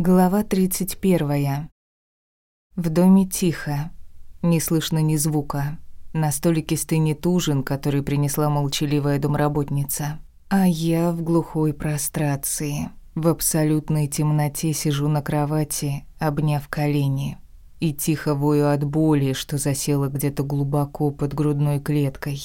Глава 31. В доме тихо. Не слышно ни звука. На столике стынет ужин, который принесла молчаливая домработница. А я в глухой прострации. В абсолютной темноте сижу на кровати, обняв колени. И тихо вою от боли, что засела где-то глубоко под грудной клеткой.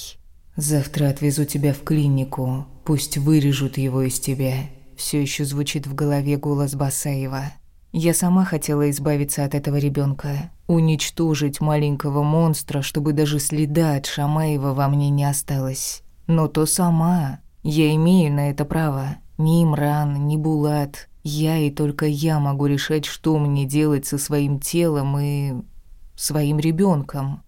«Завтра отвезу тебя в клинику. Пусть вырежут его из тебя все еще звучит в голове голос Басаева. Я сама хотела избавиться от этого ребенка, уничтожить маленького монстра, чтобы даже следа от Шамаева во мне не осталось. Но то сама. Я имею на это право. Ни Имран, ни Булат. Я и только я могу решать, что мне делать со своим телом и... своим ребенком.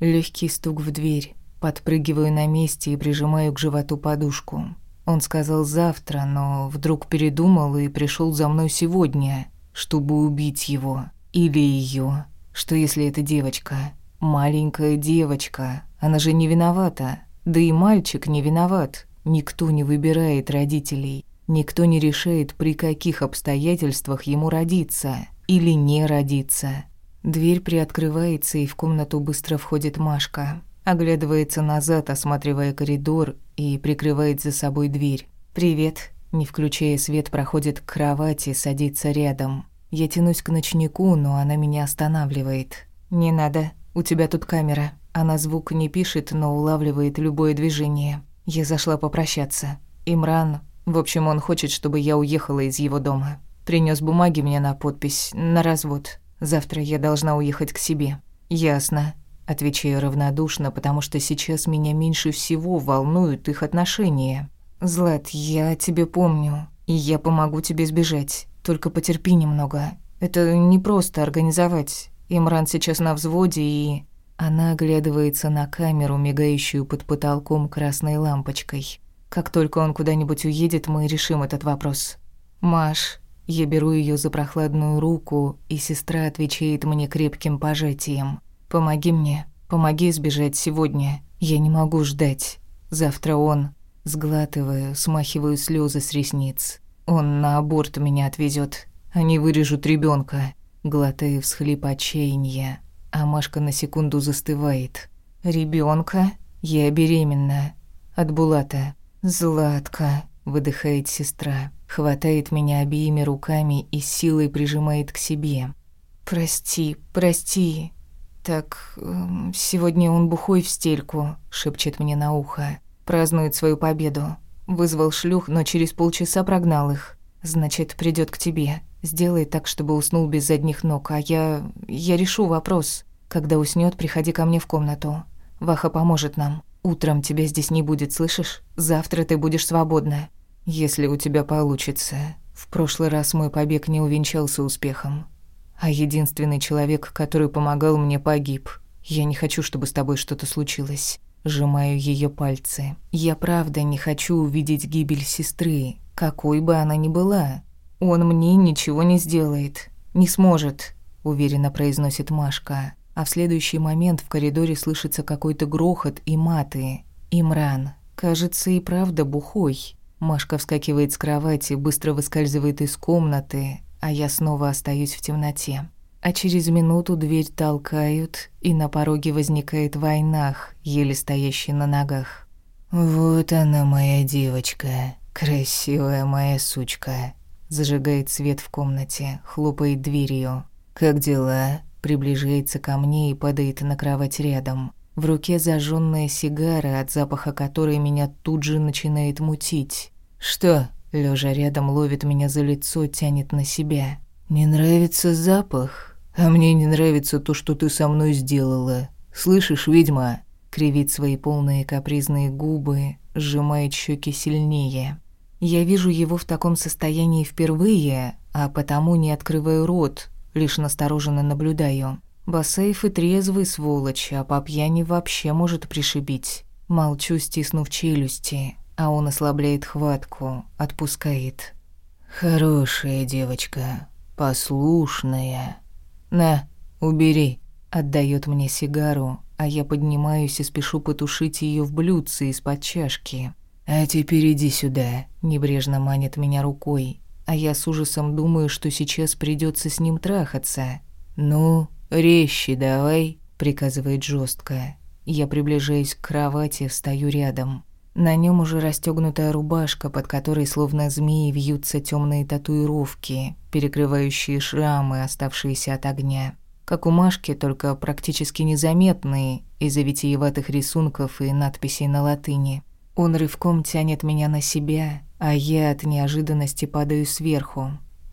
Легкий стук в дверь. Подпрыгиваю на месте и прижимаю к животу подушку. Он сказал завтра, но вдруг передумал и пришел за мной сегодня, чтобы убить его или ее. Что если это девочка? Маленькая девочка. Она же не виновата. Да и мальчик не виноват. Никто не выбирает родителей. Никто не решает, при каких обстоятельствах ему родиться или не родиться. Дверь приоткрывается, и в комнату быстро входит Машка. Оглядывается назад, осматривая коридор и прикрывает за собой дверь. «Привет». Не включая свет, проходит к кровати, садится рядом. Я тянусь к ночнику, но она меня останавливает. «Не надо, у тебя тут камера». Она звук не пишет, но улавливает любое движение. Я зашла попрощаться. Имран... В общем, он хочет, чтобы я уехала из его дома. Принес бумаги мне на подпись, на развод. Завтра я должна уехать к себе. Ясно. Отвечаю равнодушно, потому что сейчас меня меньше всего волнуют их отношения. «Злат, я тебе помню, и я помогу тебе сбежать. Только потерпи немного. Это не просто организовать. Имран сейчас на взводе и...» Она оглядывается на камеру, мигающую под потолком красной лампочкой. «Как только он куда-нибудь уедет, мы решим этот вопрос». «Маш...» Я беру ее за прохладную руку, и сестра отвечает мне крепким пожатием – Помоги мне, помоги избежать сегодня. Я не могу ждать. Завтра он... Сглатываю, смахиваю слезы с ресниц. Он на аборт меня отвезет. Они вырежут ребенка. Глотаю всхлип отчаяния. А Машка на секунду застывает. Ребенка? Я беременна. От Булата. Златка, выдыхает сестра. Хватает меня обеими руками и силой прижимает к себе. «Прости, прости, «Так, эм, сегодня он бухой в стельку», — шепчет мне на ухо. «Празднует свою победу. Вызвал шлюх, но через полчаса прогнал их. Значит, придет к тебе. Сделай так, чтобы уснул без задних ног, а я... я решу вопрос. Когда уснет, приходи ко мне в комнату. Ваха поможет нам. Утром тебя здесь не будет, слышишь? Завтра ты будешь свободна. Если у тебя получится. В прошлый раз мой побег не увенчался успехом а единственный человек, который помогал мне, погиб. Я не хочу, чтобы с тобой что-то случилось. Сжимаю ее пальцы. Я правда не хочу увидеть гибель сестры, какой бы она ни была. Он мне ничего не сделает. Не сможет, уверенно произносит Машка. А в следующий момент в коридоре слышится какой-то грохот и маты. Имран. Кажется, и правда бухой. Машка вскакивает с кровати, быстро выскальзывает из комнаты, а я снова остаюсь в темноте. А через минуту дверь толкают, и на пороге возникает Войнах, еле стоящий на ногах. «Вот она, моя девочка, красивая моя сучка», зажигает свет в комнате, хлопает дверью. «Как дела?» Приближается ко мне и падает на кровать рядом. В руке зажженная сигара, от запаха которой меня тут же начинает мутить. «Что?» Лежа рядом, ловит меня за лицо, тянет на себя. «Не нравится запах? А мне не нравится то, что ты со мной сделала. Слышишь, ведьма?» Кривит свои полные капризные губы, сжимает щеки сильнее. Я вижу его в таком состоянии впервые, а потому не открываю рот, лишь настороженно наблюдаю. Басаев и трезвый сволочь, а по пьяни вообще может пришибить. Молчу, стиснув челюсти, а он ослабляет хватку, отпускает. «Хорошая девочка, послушная. На, убери», — отдает мне сигару, а я поднимаюсь и спешу потушить ее в блюдце из-под чашки. «А теперь иди сюда», — небрежно манит меня рукой, а я с ужасом думаю, что сейчас придется с ним трахаться. «Ну, резче давай», — приказывает жестко. Я приближаюсь к кровати, встаю рядом. На нем уже расстегнутая рубашка, под которой словно змеи вьются темные татуировки, перекрывающие шрамы, оставшиеся от огня. Как у Машки, только практически незаметные из-за витиеватых рисунков и надписей на латыни. Он рывком тянет меня на себя, а я от неожиданности падаю сверху.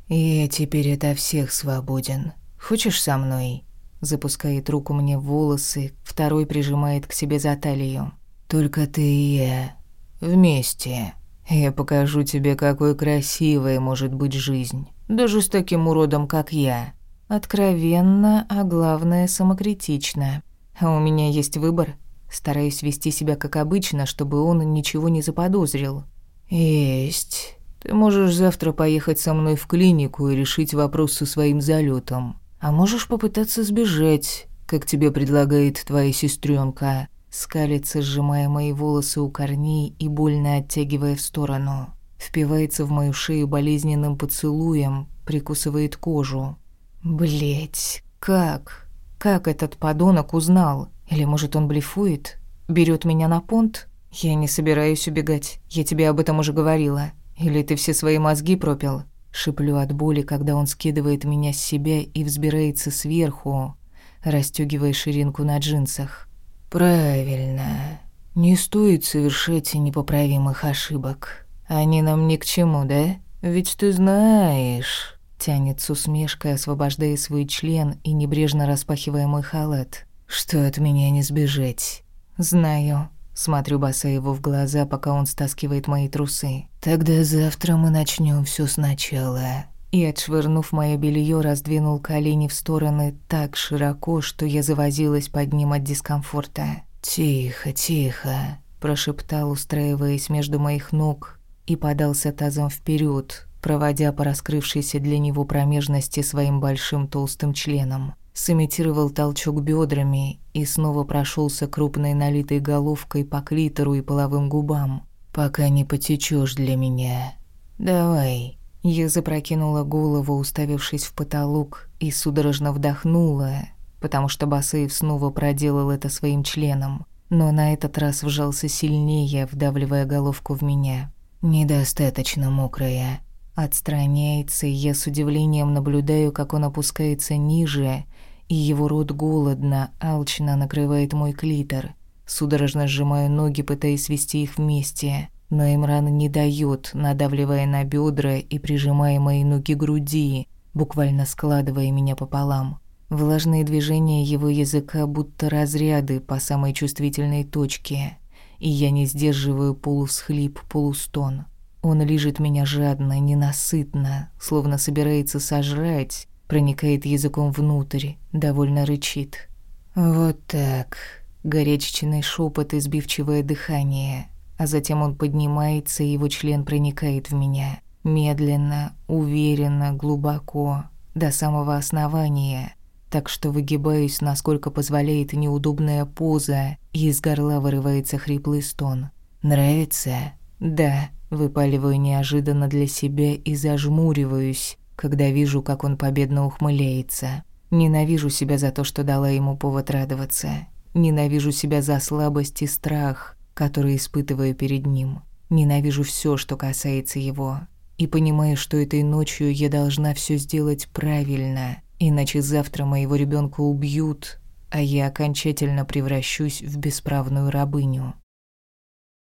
«Я теперь это всех свободен. Хочешь со мной?» Запускает руку мне в волосы, второй прижимает к себе за талию. Только ты и я. Вместе. Я покажу тебе, какой красивой может быть жизнь. Даже с таким уродом, как я. Откровенно, а главное, самокритично. А у меня есть выбор. Стараюсь вести себя как обычно, чтобы он ничего не заподозрил. Есть. Ты можешь завтра поехать со мной в клинику и решить вопрос со своим залетом. А можешь попытаться сбежать, как тебе предлагает твоя сестренка скалится, сжимая мои волосы у корней и больно оттягивая в сторону. Впивается в мою шею болезненным поцелуем, прикусывает кожу. Блять, как? Как этот подонок узнал? Или, может, он блефует? Берет меня на понт? Я не собираюсь убегать. Я тебе об этом уже говорила. Или ты все свои мозги пропил? Шиплю от боли, когда он скидывает меня с себя и взбирается сверху, расстёгивая ширинку на джинсах. «Правильно. Не стоит совершать непоправимых ошибок. Они нам ни к чему, да? Ведь ты знаешь...» Тянет с усмешкой, освобождая свой член и небрежно распахивая мой халат. «Что от меня не сбежать?» «Знаю». Смотрю его в глаза, пока он стаскивает мои трусы. «Тогда завтра мы начнем все сначала» и, отшвырнув мое белье, раздвинул колени в стороны так широко, что я завозилась под ним от дискомфорта. «Тихо, тихо», – прошептал, устраиваясь между моих ног, и подался тазом вперед, проводя по раскрывшейся для него промежности своим большим толстым членом. Сымитировал толчок бедрами и снова прошелся крупной налитой головкой по клитору и половым губам. «Пока не потечешь для меня. Давай». Я запрокинула голову, уставившись в потолок, и судорожно вдохнула, потому что Басеев снова проделал это своим членом, но на этот раз вжался сильнее, вдавливая головку в меня. «Недостаточно мокрая». Отстраняется, и я с удивлением наблюдаю, как он опускается ниже, и его рот голодно, алчно накрывает мой клитор. Судорожно сжимаю ноги, пытаясь свести их вместе – но Имран не дает, надавливая на бедра и прижимая мои ноги к груди, буквально складывая меня пополам. Влажные движения его языка будто разряды по самой чувствительной точке, и я не сдерживаю полусхлип, полустон. Он лижет меня жадно, ненасытно, словно собирается сожрать, проникает языком внутрь, довольно рычит. «Вот так», горячечный шепот и сбивчивое дыхание — а затем он поднимается, и его член проникает в меня. Медленно, уверенно, глубоко, до самого основания, так что выгибаюсь, насколько позволяет неудобная поза, и из горла вырывается хриплый стон. «Нравится?» «Да», — выпаливаю неожиданно для себя и зажмуриваюсь, когда вижу, как он победно ухмыляется. Ненавижу себя за то, что дала ему повод радоваться. Ненавижу себя за слабость и страх, который испытываю перед ним. Ненавижу все, что касается его. И понимаю, что этой ночью я должна все сделать правильно, иначе завтра моего ребенка убьют, а я окончательно превращусь в бесправную рабыню.